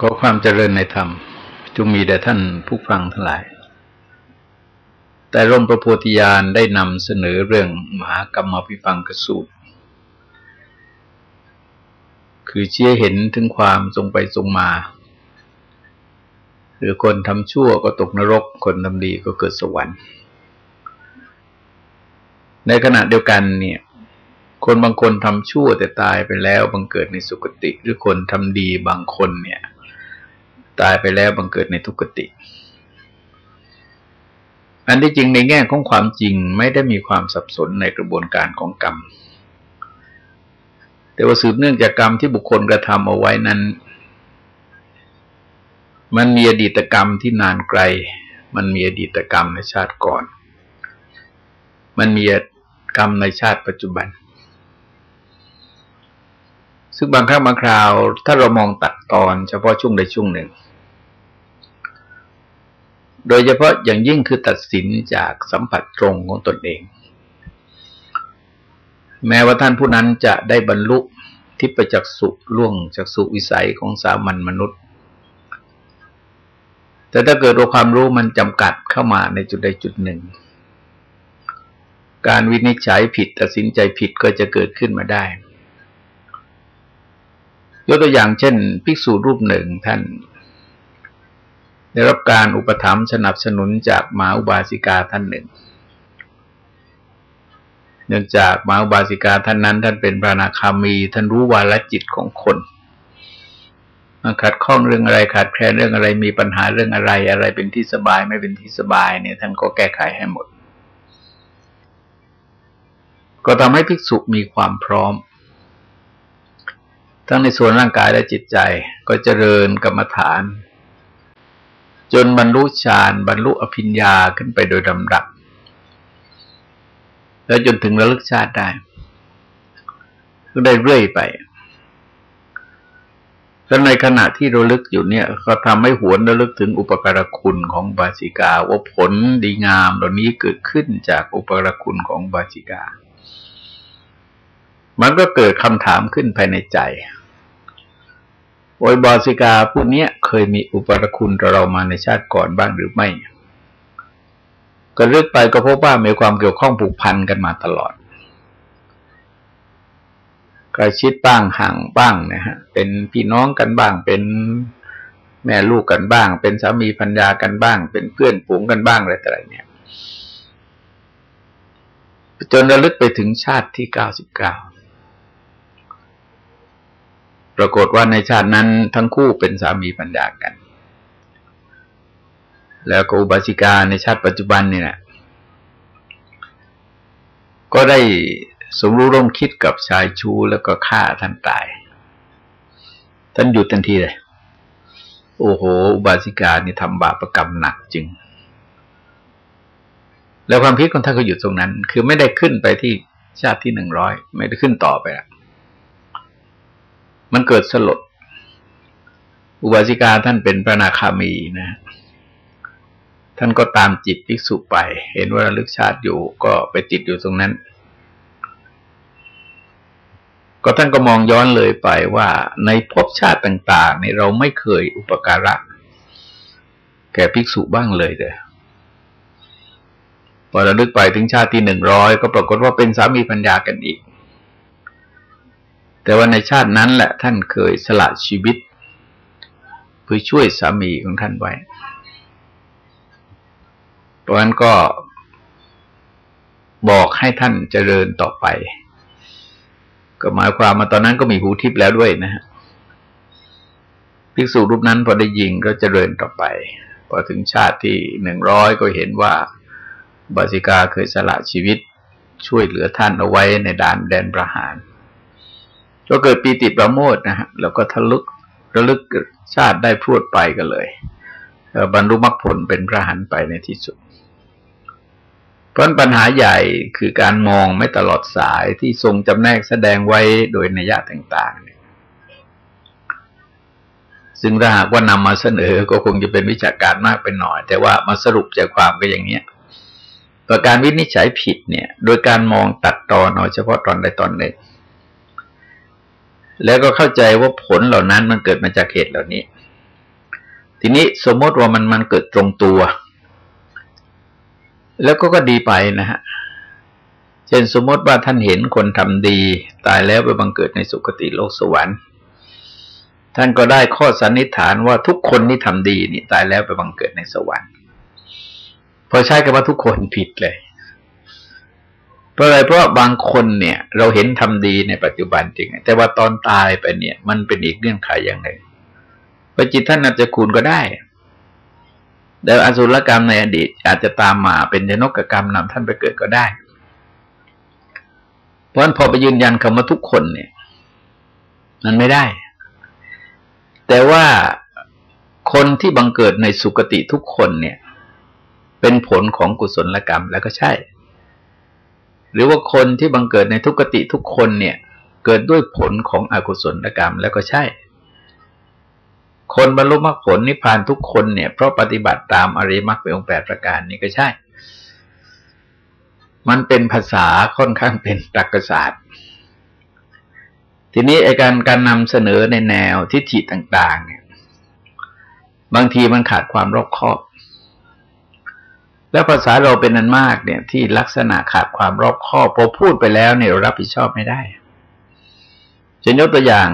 ขอความเจริญในธรรมจงมีแด่ท่านผู้ฟังทั้งหลาย แต่ร่มประโพธิญาณได้นำเสนอเรื่องมหากรรมพิฟังกสูตร คือเชี่ยเห็นถึงความทรงไปทรงมา หรือคนทำชั่วก็ตกนรก คนทำดีก็เกิดสวรรค์ ในขณะเดียวกันเนี่ยคนบางคนทำชั่วแต่ตายไปแล้วบังเกิดในสุคติ หรือคนทำดีบางคนเนี่ย ตายไปแล้วบังเกิดในทุกติ อันที่จริงในแง่ของความจริงไม่ได้มีความสับสนในกระบวนการของกรรม แต่ว่าสืบเนื่องจากกรรมที่บุคคลกระทำเอาไว้นั้น มันมีอดีตกรรมที่นานไกล มันมีอดีตกรรมในชาติก่อน มันมีกรรมในชาติปัจจุบันซึ่งบางครั้งบางคราว ถ้าเรามองตัดตอนเฉพาะช่วงใดช่วงหนึ่ง โดยเฉพาะอย่างยิ่งคือตัดสินจากสัมผัสตรงของตนเอง แม้ว่าท่านผู้นั้นจะได้บรรลุทิพจักสุล่วงจากสุวิสัยของสามัญมนุษย์ แต่ถ้าเกิดความรู้มันจำกัดเข้ามาในจุดใดจุดหนึ่ง การวินิจฉัยผิดตัดสินใจผิดก็จะเกิดขึ้นมาได้ ยกตัวอย่างเช่น ภิกษุรูปหนึ่งท่าน ได้รับการอุปถัมภ์สนับสนุนจากมหาอุบาสิกาท่านหนึ่ง เนื่องจากมหาอุบาสิกาท่านนั้น ท่านเป็นพระนาคามี ท่านรู้วาลจิตของคนขัดข้องเรื่องอะไรขาดแคลนเรื่องอะไรมีปัญหาเรื่องอะไร อะไรเป็นที่สบายไม่เป็นที่สบายเนี่ยท่านก็แก้ไขให้หมด ก็ทำให้ภิกษุมีความพร้อม ทั้งในส่วนร่างกายและจิตใจก็เจริญกรรมฐาน จนบรรลุฌานบรรลุอภิญญาขึ้นไปโดยลำดับ แล้วจนถึงระลึกชาติได้ก็ได้เรื่อยไปแล้วในขณะที่ระลึกอยู่เนี่ย ก็ทำให้หวนระลึกถึงอุปการคุณของบาสิกา ว่าผลดีงามเหล่านี้เกิดขึ้นจากอุปการคุณของบาสิกา มันก็เกิดคำถามขึ้นภายในใจโอยบาสิกาผู้นี้ เคยมีอุปรคุณเรามาในชาติก่อนบ้างหรือไม่ ก็เลือกไปก็พบว่ามีความเกี่ยวข้องผูกพันกันมาตลอดกระชิดบ้างห่างบ้างนะฮะ เป็นพี่น้องกันบ้าง เป็นแม่ลูกกันบ้าง เป็นสามีพัญญากันบ้าง เป็นเพื่อนฝูงกันบ้างอะไรต่างๆเนี่ย จนระลึกไปถึงชาติที่เก้าสิบเก้า ปรากฏว่าในชาตินั้นทั้งคู่เป็นสามีปัญญากัน แล้วก็อุบาสิกาในชาติปัจจุบันนี่แหละก็ได้สมรู้ร่วมคิดกับชายชูแล้วก็ฆ่าท่านตาย ท่านหยุดทันทีเลย โอ้โห อุบาสิกานี่ทำบาปรกรรมหนักจริง แล้วความคิดของท่านก็หยุดตรงนั้น คือไม่ได้ขึ้นไปที่ชาติที่หนึ่งร้อยไม่ได้ขึ้นต่อไปละ มันเกิดสลด อุบาสิกาท่านเป็นพระนาคามีนะ ท่านก็ตามจิตภิกษุไป เห็นว่าระลึกชาติอยู่ก็ไปจิตอยู่ตรงนั้น ก็ท่านก็มองย้อนเลยไปว่าในภพชาติต่างๆในเราไม่เคยอุปการะ แก่ภิกษุบ้างเลยเด้อพอระลึกไปถึงชาติที่หนึ่งร้อยก็ปรากฏว่าเป็นสามีปัญญากันอีก แต่ว่าในชาตินั้นแหละท่านเคยสละชีวิต เพื่อช่วยสามีของท่านไว้ เพราะนั้นก็บอกให้ท่านเจริญต่อไป ก็หมายความมาตอนนั้นก็มีหูทิพย์แล้วด้วยนะฮะภิกษุรูปนั้นพอได้ยิงก็เจริญต่อไป พอถึงชาติที่หนึ่งร้อยก็เห็นว่าบาสิกาเคยสละชีวิตช่วยเหลือท่านเอาไว้ในด่านแดนประหาร ก็เกิดปีติประโมทนะฮะแล้วก็ทะลุระลึกชาติได้พรวดไปกันเลยบรรลุมรรคผลเป็นพระหันไปในที่สุด เพราะปัญหาใหญ่คือการมองไม่ตลอดสายที่ทรงจำแนกแสดงไว้โดยนัยยะต่าง ๆ ซึ่งถ้าหากว่านำมาเสนอก็คงจะเป็นวิชาการมากไปหน่อย แต่ว่ามาสรุปใจความก็อย่างเนี้ยต่อการวินิจฉัยผิดเนี่ย โดยการมองตัดตอนเอาเฉพาะตอนใดตอนหนึ่ง แล้วก็เข้าใจว่าผลเหล่านั้นมันเกิดมาจากเหตุเหล่านี้ ทีนี้สมมติว่ามันมันเกิดตรงตัว แล้วก็ก็ดีไปนะฮะเช่นสมมติว่าท่านเห็นคนทำดี ตายแล้วไปบังเกิดในสุคติโลกสวรรค์ท่านก็ได้ข้อสันนิษฐานว่าทุกคนที่ทำดีนี่ตายแล้วไปบังเกิดในสวรรค์พอใช้คำว่าทุกคนผิดเลย เพราะอะไรเพราะบางคนเนี่ย เราเห็นทำดีในปัจจุบันจริง แต่ว่าตอนตายไปเนี่ย มันเป็นอีกเงื่อนไขอย่างหนึ่งปจิตท่านอาจจะคูณก็ได้แต่อสุรกรรมในอดีต อาจจะตามมาเป็นยนกกรรมนำท่านไปเกิดก็ได้ เพราะฉะนั้นพอไปยืนยันคำว่าทุกคนเนี่ย มันไม่ได้ แต่ว่าคนที่บังเกิดในสุคติทุกคนเนี่ย เป็นผลของกุศลกรรมแล้วก็ใช่ หรือว่าคนที่บังเกิดในทุกติทุกคนเนี่ย เกิดด้วยผลของอกุศลกรรมแล้วก็ใช่ คนบรรลุมรรคผลนิพพานทุกคนเนี่ย เพราะปฏิบัติตามอริมักเป็นองค์แปดประการนี้ก็ใช่ มันเป็นภาษาค่อนข้างเป็นตรรกศาสตร์ ทีนี้ไอการการนำเสนอในแนวทิฏฐิต่าง ๆ เนี่ย บางทีมันขาดความรอบคอบ แล้วภาษาเราเป็นนันมากเนี่ยที่ลักษณะขาดความรอบคอบพอพูดไปแล้วเนี่ยเรารับผิดชอบไม่ได้จะยกตัวอย่าง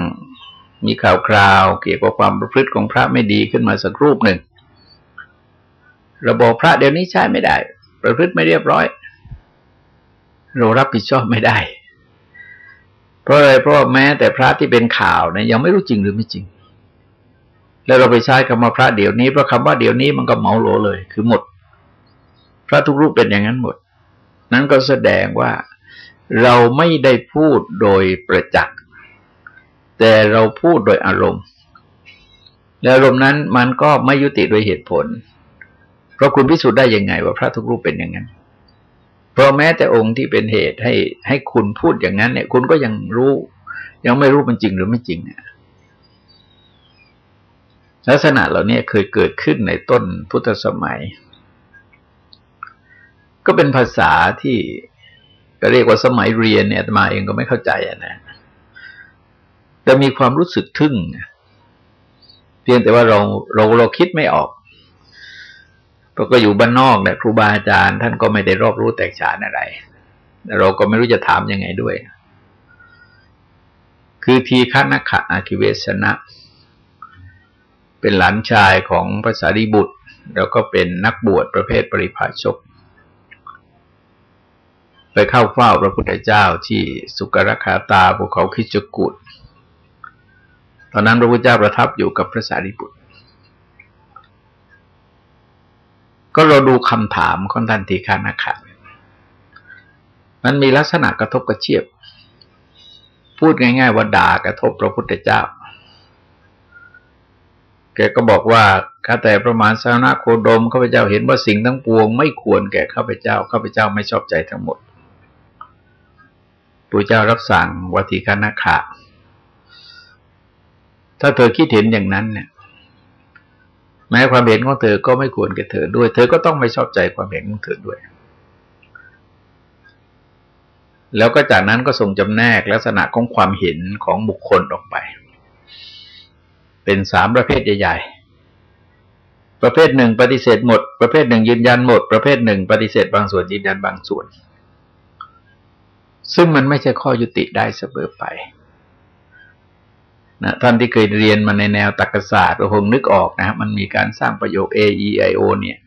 มีข่าวคราวเกี่ยวกับความประพฤติของพระไม่ดีขึ้นมาสักรูปหนึ่งระบบพระเดี๋ยวนี้ใช้ไม่ได้ ประพฤติไม่เรียบร้อย เรารับผิดชอบไม่ได้ เพราะอะไรเพราะแม้แต่พระที่เป็นข่าวเนี่ยยังไม่รู้จริงหรือไม่จริง แล้วเราไปใช้คำว่าพระเดี๋ยวนี้เพราะคำว่าเดี๋ยวนี้มันก็เหมาโหลเลย คือหมด พระทุกรูปเป็นอย่างนั้นหมด นั้นก็แสดงว่าเราไม่ได้พูดโดยประจักษ์ แต่เราพูดโดยอารมณ์แล้วอารมณ์นั้นมันก็ไม่ยุติโดยเหตุผล เพราะคุณพิสูจน์ได้ยังไง ว่าพระทุกรูปเป็นอย่างนั้น เพราะแม้แต่องค์ที่เป็นเหตุให้ให้คุณพูดอย่างนั้นเนี่ย คุณก็ยังรู้ ยังไม่รู้มันจริงหรือไม่จริงเนี่ยลักษณะเหล่านี้เคยเกิดขึ้นในต้นพุทธสมัย ก็เป็นภาษาที่ก็เรียกว่าสมัยเรียนเนี่ยมาเองก็ไม่เข้าใจนะแต่มีความรู้สึกทึ่งเพียงแต่ว่าเราเราเราคิดไม่ออกเราก็อยู่บ้านนอกเนี่ยครูบาอาจารย์ท่านก็ไม่ได้รอบรู้แตกฉานอะไรเราก็ไม่รู้จะถามยังไงด้วย คือทีฆนักขะอาคิเวสนะ เป็นหลานชายของพระสารีบุตร แล้วก็เป็นนักบวชประเภทปริภาชก ไปเข้าเฝ้าพระพุทธเจ้าที่สุกรคาตาภูเขาคิจกุฏตอนนั้นพระพุทธเจ้าประทับอยู่กับพระสารีบุตร ก็เราดูคำถามของท่านทีฆานาคามันมีลักษณะกระทบกระเชียบ พูดง่ายๆว่าด่ากระทบพระพุทธเจ้า แกก็บอกว่าข้าแต่ประมาณสานาโคดมข้าพเจ้าเห็นว่าสิ่งทั้งปวง ไม่ควรแก่ข้าพเจ้าข้าพเจ้าไม่ชอบใจทั้งหมด พระเจ้ารับสั่งวัติคานาคาถ้าเธอคิดเห็นอย่างนั้นเนี่ย แม้ความเห็นของเธอก็ไม่ควรแก่เธอด้วย เธอก็ต้องไม่ชอบใจความเห็นของเธอด้วย แล้วก็จากนั้นก็ส่งจำแนกลักษณะของความเห็นของบุคคลออกไป เป็นสามประเภทใหญ่ ๆ ประเภทหนึ่งปฏิเสธหมด ประเภทหนึ่งยืนยันหมด ประเภทหนึ่งปฏิเสธบางส่วนยืนยันบางส่วน ซึ่งมันไม่ใช่ข้อยุติได้เสมอไปนะท่านที่เคยเรียนมาในแนวตรรกศาสตร์ก็คงนึกออกนะมันมีการสร้างประโยค A E I O เนี่ย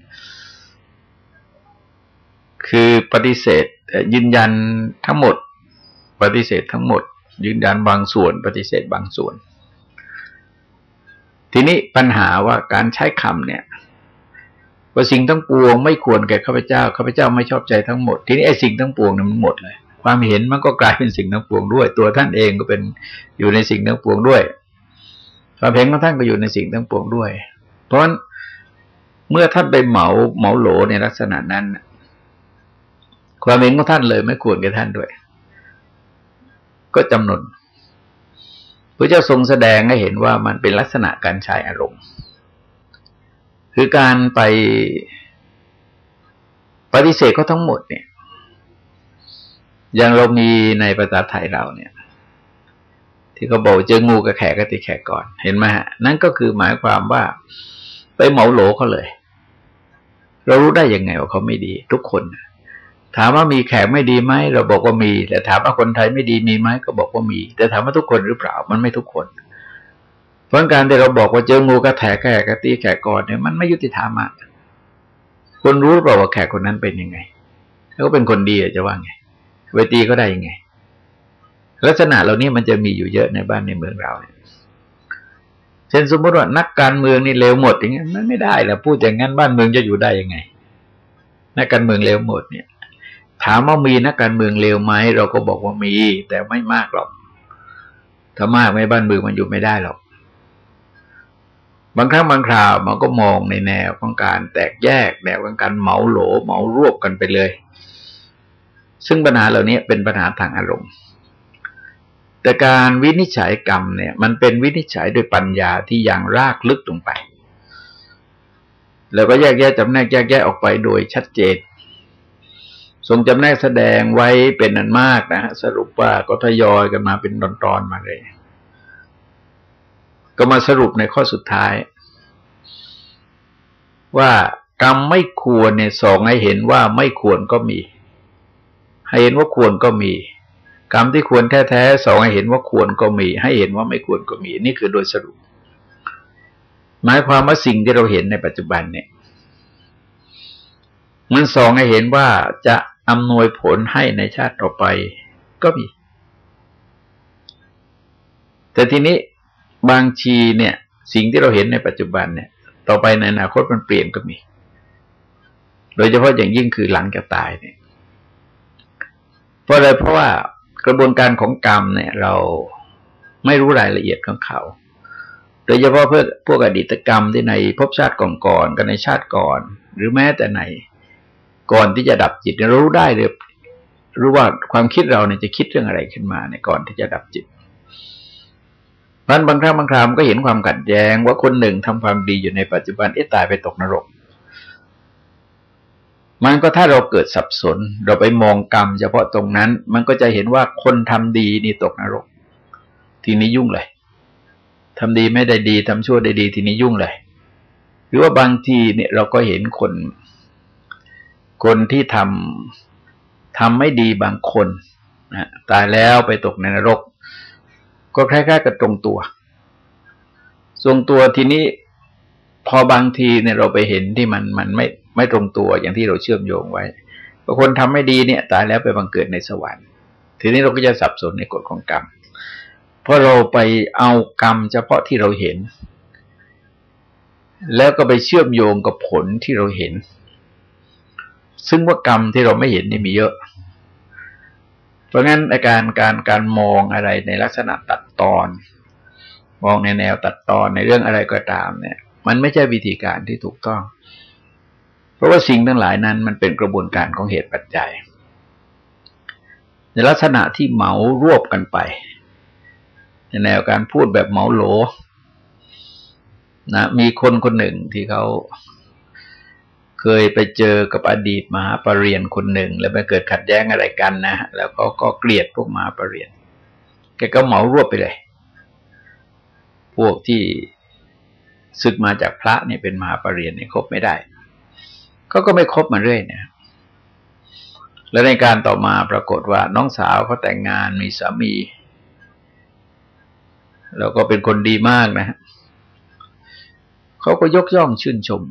คือปฏิเสธยืนยันทั้งหมด ปฏิเสธทั้งหมด ยืนยันบางส่วน ปฏิเสธบางส่วน ทีนี้ปัญหาว่าการใช้คำเนี่ยว่าสิ่งทั้งปวงไม่ควรแก่ข้าพเจ้าข้าพเจ้าไม่ชอบใจทั้งหมด ทีนี้ไอ้สิ่งทั้งปวงเนี่ยมันหมดเลย ความเห็นมันก็กลายเป็นสิ่งทั้งปวงด้วย ตัวท่านเองก็เป็นอยู่ในสิ่งทั้งปวงด้วยความเห็นของท่านก็อยู่ในสิ่งทั้งปวงด้วย เพราะเมื่อท่านไปเหมาเหมาโหลในลักษณะนั้นความเห็นของท่านเลยไม่ควรกับท่านด้วย ก็จำนวนพระเจ้าทรงแสดงให้เห็นว่ามันเป็นลักษณะการใช้อารมณ์ คือการไปปฏิเสธเขาทั้งหมดเนี่ย อย่างเรามีในภาษาไทยเราเนี่ย ที่เขาบอกเจองูกับแขกก็ตีแขกก่อน เห็นไหมฮะ นั่นก็คือหมายความว่าไปเหมาโหลเขาเลย เรารู้ได้ยังไงว่าเขาไม่ดี ทุกคนถามว่ามีแขกไม่ดีไหมเราบอกว่ามี แต่ถามว่าคนไทยไม่ดีมีไหมก็บอกว่ามี แต่ถามว่าทุกคนหรือเปล่า มันไม่ทุกคน เพราะการที่เราบอกว่าเจองูกระแทกแขกกระตีแขกก่อนเนี่ยมันไม่ยุติธรรมอะคนรู้หรือเปล่าว่าแขกคนนั้นเป็นยังไงเขาเป็นคนดีจะว่าไง เวทีก็ได้ยังไง ลักษณะเหล่านี้มันจะมีอยู่เยอะในบ้านในเมืองเราเนี่ยเช่นสมมติว่านักการเมืองนี่เลวหมดอย่างเงี้ยมันไม่ได้แล้วพูดอย่างนั้นบ้านเมืองจะอยู่ได้ยังไง นักการเมืองเลวหมดเนี่ย ถามว่ามีนักการเมืองเลวไหมเราก็บอกว่ามี แต่ไม่มากหรอกถ้ามากไม่บ้านเมืองมันอยู่ไม่ได้หรอก บางครั้งบางคราวมันก็มองในแนวของการแตกแยกแนวของการเหมาโหลเหมารวบกันไปเลย ซึ่งปัญหาเหล่านี้เป็นปัญหาทางอารมณ์ แต่การวินิจฉัยกรรมเนี่ย มันเป็นวินิจฉัยโดยปัญญาที่ย่างรากลึกลงไป แล้วก็แยกแยะจำแนกแยกแยะออกไปโดยชัดเจน ทรงจำแนกแสดงไว้เป็นนันมากนะฮะสรุปว่าก็ทยอยกันมาเป็นตอนๆมาเลย ก็มาสรุปในข้อสุดท้าย ว่ากรรมไม่ควรเนี่ยสองให้เห็นว่าไม่ควรก็มี ให้เห็นว่าควรก็มี กรรมที่ควรแท้ๆสองให้เห็นว่าควรก็มี ให้เห็นว่าไม่ควรก็มี นี่คือโดยสรุป หมายความว่าสิ่งที่เราเห็นในปัจจุบันเนี่ย มันสองให้เห็นว่าจะอำนวยผลให้ในชาติต่อไปก็มี แต่ทีนี้บางทีเนี่ย สิ่งที่เราเห็นในปัจจุบันเนี่ย ต่อไปในอนาคตมันเปลี่ยนก็มี โดยเฉพาะอย่างยิ่งคือหลังจากตายเนี่ย เพราะอะไรเพราะว่ากระบวนการของกรรมเนี่ย เราไม่รู้รายละเอียดของเขา โดยเฉพาะเพื่อพวกอดีตกรรมที่ในภพชาติก่อนๆกันในชาติก่อน หรือแม้แต่ในก่อนที่จะดับจิตเรารู้ได้เลยรู้ว่าความคิดเราเนี่ยจะคิดเรื่องอะไรขึ้นมาในก่อนที่จะดับจิตมันบางครั้งบางครามก็เห็นความขัดแย้งว่าคนหนึ่งทำความดีอยู่ในปัจจุบันเอ๊ะตายไปตกนรก มันก็ถ้าเราเกิดสับสน เราไปมองกรรม เฉพาะตรงนั้น มันก็จะเห็นว่าคนทำดีนี่ตกนรก ทีนี้ยุ่งเลยทำดีไม่ได้ดีทำชั่วได้ดี ทีนี้ยุ่งเลย หรือว่าบางทีเนี่ยเราก็เห็นคน คนที่ทำทำไม่ดีบางคนนะตายแล้วไปตกในนรก ก็คล้ายๆกับตรงตัว ทรงตัวทีนี้พอบางทีเนี่ยเราไปเห็นที่มันมันไม่ ไม่ตรงตัวอย่างที่เราเชื่อมโยงไว้บางคนทำไม่ดีเนี่ย ตายแล้วไปบังเกิดในสวรรค์ ทีนี้เราก็จะสับสนในกฎของกรรม เพราะเราไปเอากรรมเฉพาะที่เราเห็น แล้วก็ไปเชื่อมโยงกับผลที่เราเห็น ซึ่งว่ากรรมที่เราไม่เห็นนี่มีเยอะ เพราะงั้นอาการการการมองอะไรในลักษณะตัดตอน มองในแนวตัดตอนในเรื่องอะไรก็ตามเนี่ย มันไม่ใช่วิธีการที่ถูกต้อง ราะว่าสิ่งทั้งหลายนั้นมันเป็นกระบวนการของเหตุปัจจัย ในลักษณะที่เหมารวบกันไป ในแนวการพูดแบบเหมาโหลนะมีคนคนหนึ่งที่เขาเคยไปเจอกับอดีตมหาปรริญญาคนหนึ่ง แล้วไปเกิดขัดแย้งอะไรกันนะแล้วก็ก็เกลียดพวกมหาปรริญญาแกก็เหมารวบไปเลย พวกที่ศึกมาจากพระเนี่ยเป็นมหาปรริญญาเนี่ยคบไม่ได้ เขาก็ไม่คบมาเรื่อยเนี่ยแล้วในการต่อมาปรากฏว่าน้องสาวเขาแต่งงานมีสามี แล้วก็เป็นคนดีมากนะฮะเขาก็ยกย่องชื่นชม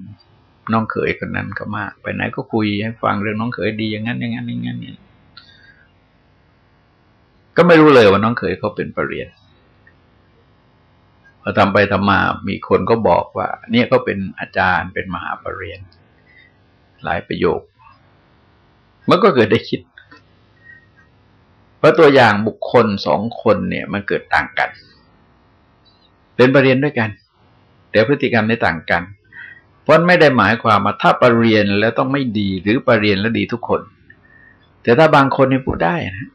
น้องเขยคนนั้นก็มาก ไปไหนก็คุยให้ฟังเรื่องน้องเขยดีอย่างนั้นอย่างนั้นอย่างนั้นเนี่ยก็ไม่รู้เลยว่าน้องเขยเขาเป็นปรริญญาพอทำไปทำมามีคนก็บอกว่า เนี่ยก็เป็นอาจารย์เป็นมหาปรริญญา หลายประโยค มันก็เกิดได้คิด เพราะตัวอย่างบุคคลสองคนเนี่ย มันเกิดต่างกัน เป็นประเด็นด้วยกัน แต่พฤติกรรมไม่ต่างกันเพราะไม่ได้หมายความว่าถ้าปรเรียนแล้วต้องไม่ดีหรือปรเรียนแล้วดีทุกคน แต่ถ้าบางคนนี่พูดได้นะ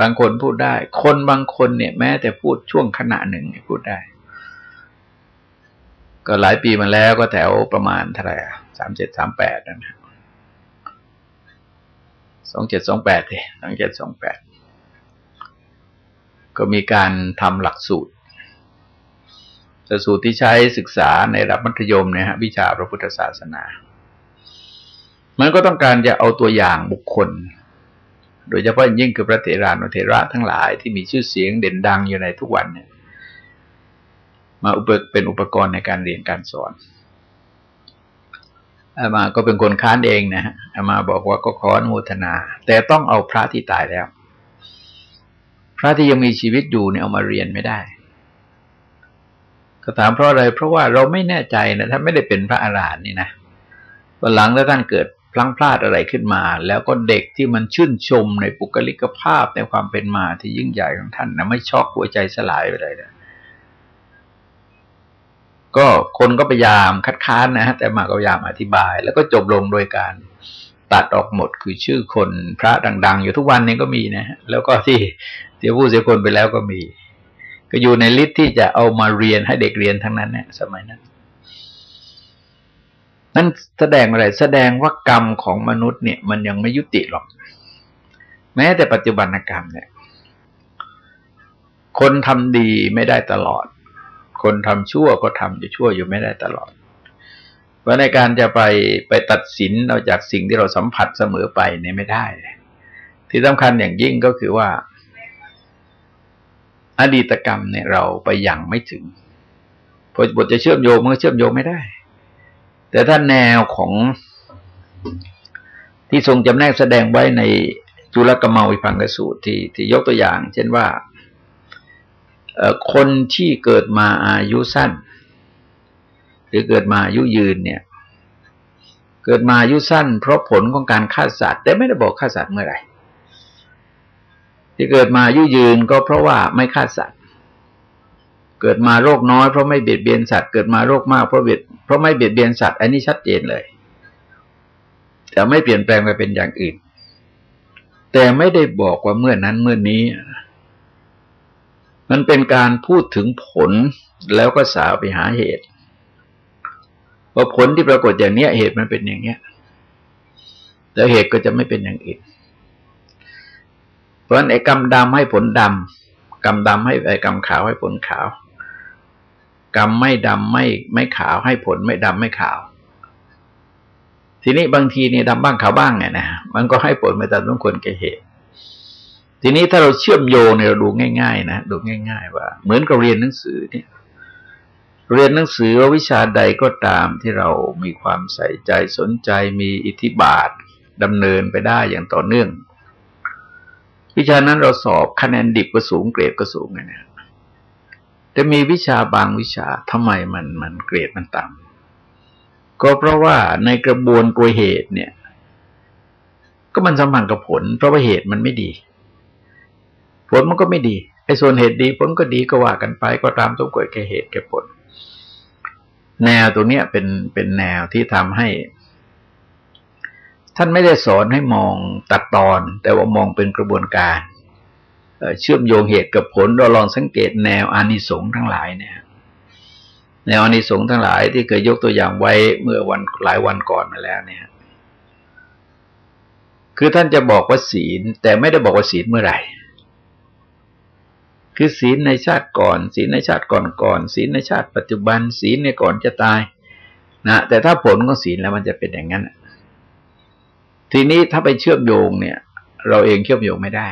บางคนพูดได้ คนบางคนเนี่ย แม้แต่พูดช่วงขณะหนึ่งพูดได้ ก็หลายปีมาแล้วก็แถวประมาณเท่าไหร่สามเจ็ดสามแปดนะ สองเจ็ดสองแปดเลยสองเจ็ดสองแปดก็มีการทำหลักสูตรแต่สูตรที่ใช้ศึกษาในระดับมัธยมเนี่ยฮะวิชาพระพุทธศาสนา มันก็ต้องการจะเอาตัวอย่างบุคคล โดยเฉพาะยิ่งคือพระเถรานุเถระทั้งหลายที่มีชื่อเสียงเด่นดังอยู่ในทุกวันเนี่ยมาอุปเป็นอุปกรณ์ในการเรียนการสอน อามาก็เป็นคนค้านเองนะฮะอามาบอกว่าก็ขออนุโมทนา แต่ต้องเอาพระที่ตายแล้ว พระที่ยังมีชีวิตอยู่เนี่ยเอามาเรียนไม่ได้ ก็ถามเพราะอะไร เพราะว่าเราไม่แน่ใจนะถ้าไม่ได้เป็นพระอาหารหันต์นี่นะวันหลังถ้าท่านเกิดพลังพลาดอะไรขึ้นมา แล้วก็เด็กที่มันชื่นชมในปุกลิกภาพในความเป็นมาที่ยิ่งใหญ่ของท่านนะไม่ช็อกหัวใจสลายไปเลยนะ ก็คนก็พยายามคัดค้านนะฮะแต่มาก็พยายามอธิบาย แล้วก็จบลงโดยการตัดออกหมดคือชื่อคนพระดัง ๆ อยู่ทุกวันนี้ก็มีนะฮะแล้วก็ที่เสียผู้เสียคนไปแล้วก็มี ก็อยู่ใน list ที่จะเอามาเรียนให้เด็กเรียนทั้งนั้นเนี่ยสมัยนั้นนั่นแสดงอะไรแสดงว่ากรรมของมนุษย์เนี่ย มันยังไม่ยุติหรอก แม้แต่ปัจจุบันกรรมเนี่ย คนทำดีไม่ได้ตลอด คนทำชั่วก็ทำอยู่ชั่วอยู่ไม่ได้ตลอด เพราะในการจะไปไปตัดสินเอาจากสิ่งที่เราสัมผัสเสมอไปเนี่ยไม่ได้ ที่สำคัญอย่างยิ่งก็คือว่า อดีตกรรมเนี่ยเราไปยังไม่ถึงพอบทจะเชื่อมโยงมันก็เชื่อมโยงไม่ได้ แต่ถ้าแนวของที่ทรงจำแนกแสดงไว้ในจุลกรรมวิพังกสูตรที่ที่ยกตัวอย่าง เช่นว่า คนที่เกิดมาอายุสั้น หรือเกิดมาอายุยืนเนี่ย เกิดมาอายุสั้น เพราะผลของการฆ่าสัตว์แต่ไม่ได้บอกฆ่าสัตว์เมื่อไหร่ที่เกิดมาอายุยืนก็เพราะว่าไม่ฆ่าสัตว์ เกิดมาโรคน้อยเพราะไม่เบียดเบียนสัตว์เกิดมาโรคมากเพราะเบียดเพราะไม่เบียดเบียนสัตว์อันนี้ชัดเจนเลยแต่ไม่เปลี่ยนแปลงไปเป็นอย่างอื่น แต่ไม่ได้บอกว่าเมื่อนั้นเมื่อนี้ มันเป็นการพูดถึงผลแล้วก็สาวไปหาเหตุว่าผลที่ปรากฏอย่างเนี้ยเหตุมันเป็นอย่างเนี้ย แล้วเหตุก็จะไม่เป็นอย่างอื่นเพราะฉะนั้นไอ้กรรมดำให้ผลดำกรรมดำให้ไอ้กรรมขาวให้ผลขาว กรรมไม่ดำไม่ไม่ขาวให้ผลไม่ดำไม่ขาว ทีนี้บางทีเนี่ยดำบ้างขาวบ้างไงนะมันก็ให้ผลไม่ตามต้องควรแก่เหตุ ทีนี้ถ้าเราเชื่อมโยงเนี่ยเราดูง่ายๆนะดูง่าย ๆ ว่า เหมือนกับเรียนหนังสือเนี่ยเรียนหนังสือว่าวิชาใดก็ตามที่เรามีความใส่ใจสนใจมีอิทธิบาทดำเนินไปได้อย่างต่อเนื่อง วิชานั้นเราสอบคะแนนดิบก็สูงเกรดก็สูงไงนะแต่มีวิชาบางวิชาทำไมมันมันเกรดมันต่ำก็เพราะว่าในกระบวนตัวเหตุเนี่ย ก็มันสัมพันธ์กับผล เพราะว่าเหตุมันไม่ดี ลมันก็ไม่ดีไอ้ส่วนเหตุดีผลก็ดีก็ว่ากันไป ก็ตามต้องกดแก่เหตุแก่ผล แนวตัวเนี้ยเป็นเป็นแนวที่ทำให้ ท่านไม่ได้สอนให้มองตัดตอน แต่ว่ามองเป็นกระบวนการเชื่อมโยงเหตุกับผลเราลองสังเกตแนวอานิสงส์ทั้งหลายเนี่ยแนวอานิสงส์ทั้งหลายที่เคยยกตัวอย่างไว้เมื่อวันหลายวันก่อนมาแล้วเนี่ย คือท่านจะบอกว่าศีล แต่ไม่ได้บอกว่าศีลเมื่อไหร่ คือศีลในชาติก่อน ศีลในชาติก่อนก่อนศีลในชาติปัจจุบัน ศีลในก่อนจะตายนะแต่ถ้าผลของศีลแล้วมันจะเป็นอย่างนั้น ทีนี้ถ้าไปเชื่อมโยงเนี่ย เราเองเชื่อมโยงไม่ได้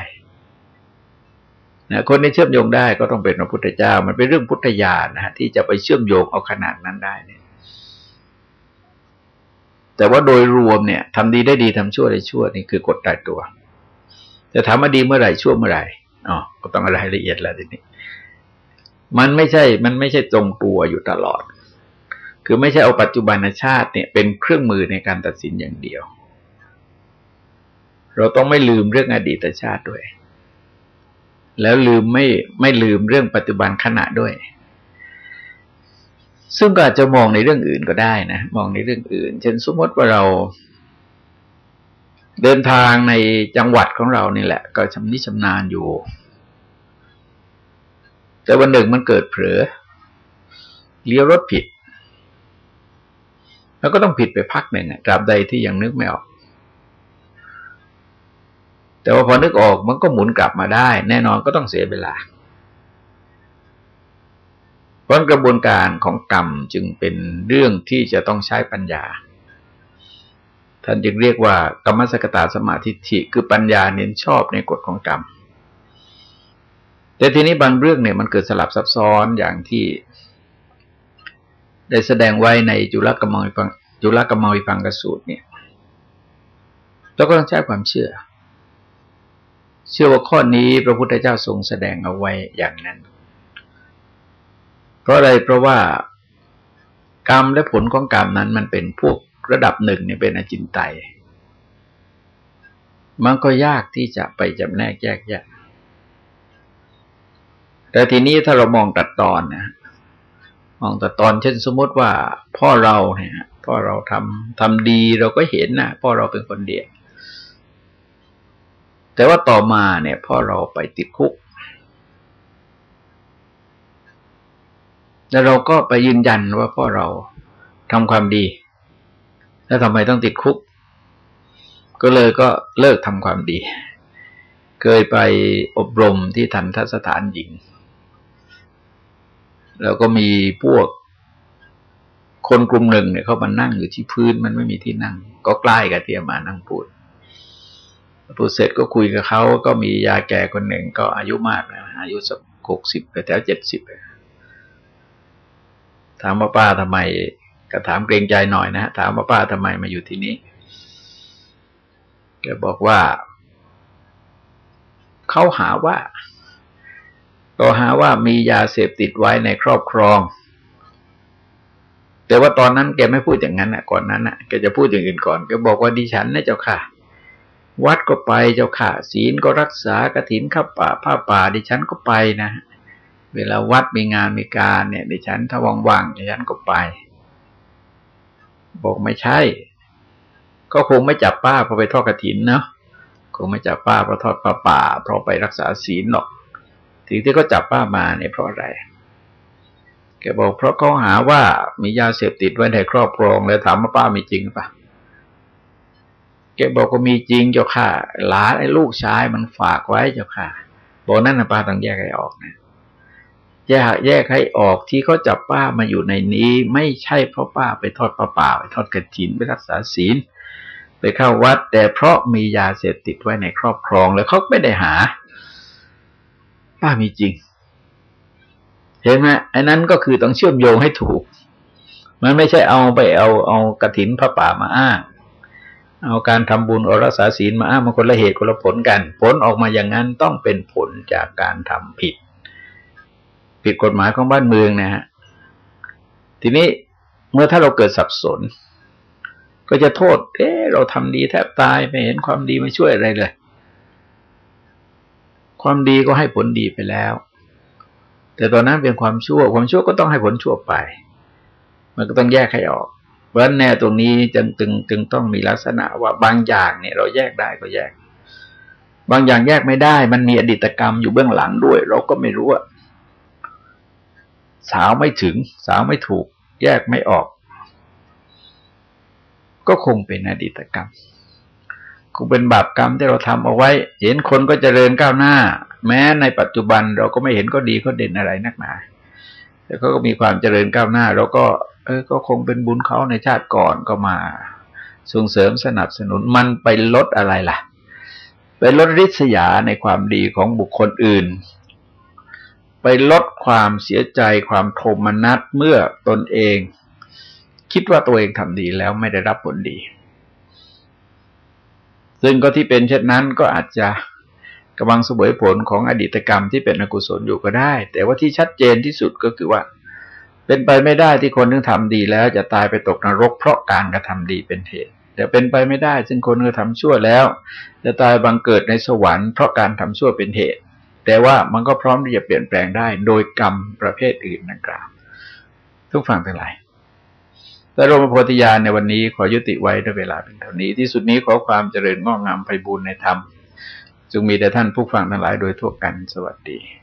นะคนที่เชื่อมโยงได้ก็ต้องเป็นพระพุทธเจ้า มันเป็นเรื่องพุทธญาณนะฮะที่จะไปเชื่อมโยงเอาขนาดนั้นได้เนี่ย แต่ว่าโดยรวมเนี่ยทำดีได้ดีทำชั่วได้ชั่วนี่คือกฎตายตัว จะทำมาดีเมื่อไหร่ชั่วเมื่อไหร่ อ๋อก็ต้องอะไรละเอียดแล้วทีนี้ มันไม่ใช่ มันไม่ใช่ตรงตัวอยู่ตลอด คือไม่ใช่เอาปัจจุบันชาติเนี่ย เป็นเครื่องมือในการตัดสินอย่างเดียว เราต้องไม่ลืมเรื่องอดีตชาติด้วย แล้วลืมไม่ไม่ลืมเรื่องปัจจุบันขณะด้วยซึ่งก็อาจจะมองในเรื่องอื่นก็ได้นะ มองในเรื่องอื่น เช่นสมมติว่าเรา เดินทางในจังหวัดของเรานี่แหละ ก็ชำนิชำนาญอยู่ แต่วันหนึ่งมันเกิดเผลอเลี้ยวรถผิด แล้วก็ต้องผิดไปพักหนึ่งตราบใดที่ยังนึกไม่ออก แต่ว่าพอนึกออกมันก็หมุนกลับมาได้ แน่นอนก็ต้องเสียเวลาเพราะกระบวนการของกรรมจึงเป็นเรื่องที่จะต้องใช้ปัญญา ท่านจึงเรียกว่ากรรมสกตาสมาธิิคือปัญญาเน้นชอบในกฎของกรรม แต่ทีนี้บางเรื่องเนี่ยมันเกิดสลับซับซ้อนอย่างที่ ได้แสดงไว้ในจุลกรรมวิปังจุลกรรมวิปังกสูตรเนี่ยเราก็ต้องใช้ความเชื่อ เชื่อว่าข้อนี้พระพุทธเจ้าทรงแสดงเอาไว้อย่างนั้น เพราะอะไรเพราะว่ากรรมและผลของกรรมนั้นมันเป็นพวก ระดับหนึ่งเนี่ยเป็นอจินไตยมันก็ยากที่จะไปจำแนกแยกแยะ แต่ทีนี้ถ้าเรามองตัดตอนนะมองตัดตอนเช่นสมมติว่า พ่อเราเนี่ยพ่อเราทำทำดีเราก็เห็นนะพ่อเราเป็นคนเดียวแต่ว่าต่อมาเนี่ย พ่อเราไปติดคุก แล้วเราก็ไปยืนยันว่าพ่อเราทำความดี แล้วทำไมต้องติดคุก ก็เลยก็เลิกทำความดี เคยไปอบรมที่ทันทสถานหญิง แล้วก็มีพวกคนกลุ่มหนึ่งเนี่ยเขามานั่งอยู่ที่พื้นมันไม่มีที่นั่ง ก็ใกล้กับเตียมานั่งพูดพูดเสร็จก็คุยกับเขาก็มียาแก่คนหนึ่งก็อายุมากนะอายุสักหกสิบไปแถวเจ็ดสิบถามว่าป้าทำไม ก็ถามเกรงใจหน่อยนะถามว่าป้าทำไมมาอยู่ที่นี้แกบอกว่าเขาหาว่าก็หาว่ามียาเสพติดไว้ในครอบครอง แต่ว่าตอนนั้นแกไม่พูดอย่างนั้นนะก่อนนั้นนะแกจะพูดอย่างอื่นก่อนแกบอกว่าดิฉันนะเจ้าค่ะ วัดก็ไปเจ้าค่ะ ศีลก็รักษากระถินข้าป่าผ้าป่า ดิฉันก็ไปนะเวลาวัดมีงานมีการเนี่ย ดิฉันถ้าว่างๆดิฉันก็ไป บอกไม่ใช่ ก็คงไม่จับป้าเพราะไปทอดกระถินเนาะคงไม่จับป้าเพราะทอดปลาป่า เพราะไปรักษาศีลหรอกถึงที่ก็จับป้ามาเนี่ยเพราะอะไรแกบอกเพราะเขาหาว่ามียาเสพติดไว้ในครอบครองแล้วถามว่าป้ามีจริงปะแกบอกว่ามีจริงเจ้าค่ะ หลานไอ้ลูกชายมันฝากไว้เจ้าค่ะ บอกนั่นนะป้าต้องแยกให้ออกนะ แยกแยกให้ออกที่เขาจับป้ามาอยู่ในนี้ ไม่ใช่เพราะป้าไปทอดปลาป่าไปทอดกระถินไปรักษาศีลไปเข้าวัด แต่เพราะมียาเสพติดไว้ในครอบครองแล้วเขาไม่ได้หา ป้ามีจริง เห็นไหมไอันนั้นก็คือต้องเชื่อมโยงให้ถูก มันไม่ใช่เอาไปเอาเอากระถินพระป่ามาอ้างเอาการทำบุญอรักษาศีลมาอ้างมันคนละเหตุคนละผลกัน ผลออกมาอย่างนั้นต้องเป็นผลจากการทำผิด ผิดกฎหมายของบ้านเมืองนะฮะทีนี้เมื่อถ้าเราเกิดสับสน ก็จะโทษ เอ๊เราทำดีแทบตายไม่เห็นความดีไมาช่วยอะไรเลย ความดีก็ให้ผลดีไปแล้ว แต่ตอนนั้นเป็นความชั่ว ความชั่วก็ต้องให้ผลชั่วไป มันก็ต้องแยกให้ออกเพราะแน่ตรงนี้จึงจึงจึงต้องมีลักษณะว่าบางอย่างเนี่ย เราแยกได้ก็แยก บางอย่างแยกไม่ได้ มันมีอดีตกรรมอยู่เบื้องหลังด้วย เราก็ไม่รู้อะ สาวไม่ถึง สาวไม่ถูก แยกไม่ออก ก็คงเป็นอดีตกรรมคงเป็นบาปกรรมที่เราทำเอาไว้ เห็นคนก็จเจริญก้าวหน้า แม้ในปัจจุบันเราก็ไม่เห็นก็ดีก็เด่นอะไรนักหนาแต่เขาก็มีความเจริญก้าวหน้า เราก็ เออ ก็คงเป็นบุญเขาในชาติก่อนก็มาส่งเสริมสนับสนุนมันไปลดอะไรล่ะ ไปลดริษยาในความดีของบุคคลอื่น ไปลดความเสียใจความโทมนัสเมื่อตนเอง คิดว่าตัวเองทำดีแล้วไม่ได้รับผลดี ซึ่งก็ที่เป็นเช่นนั้นก็อาจจะกำลังสวยผลของอดีตกรรมที่เป็นอกุศลอยู่ก็ได้ แต่ว่าที่ชัดเจนที่สุดก็คือว่า เป็นไปไม่ได้ที่คนที่ทำดีแล้วจะตายไปตกนรกเพราะการกระทำดีเป็นเหตุแต่เป็นไปไม่ได้ซึ่งคนที่ทำชั่วแล้ว จะตายบังเกิดในสวรรค์เพราะการทำชั่วเป็นเหตุ แต่ว่ามันก็พร้อมที่จะเปลี่ยนแปลงได้ โดยกรรมประเภทอื่นนักล่าวทุกฝั่งทั้งหลายแต่รมโพธิญาณในวันนี้ขอยุติไว้ด้วยเวลาเป็นเท่านี้ ที่สุดนี้ขอความเจริญงอกงามไปบูรณนธรรมจงมีแด่ท่านผู้ฟังทั้งหลายโดยทั่วกันสวัสดี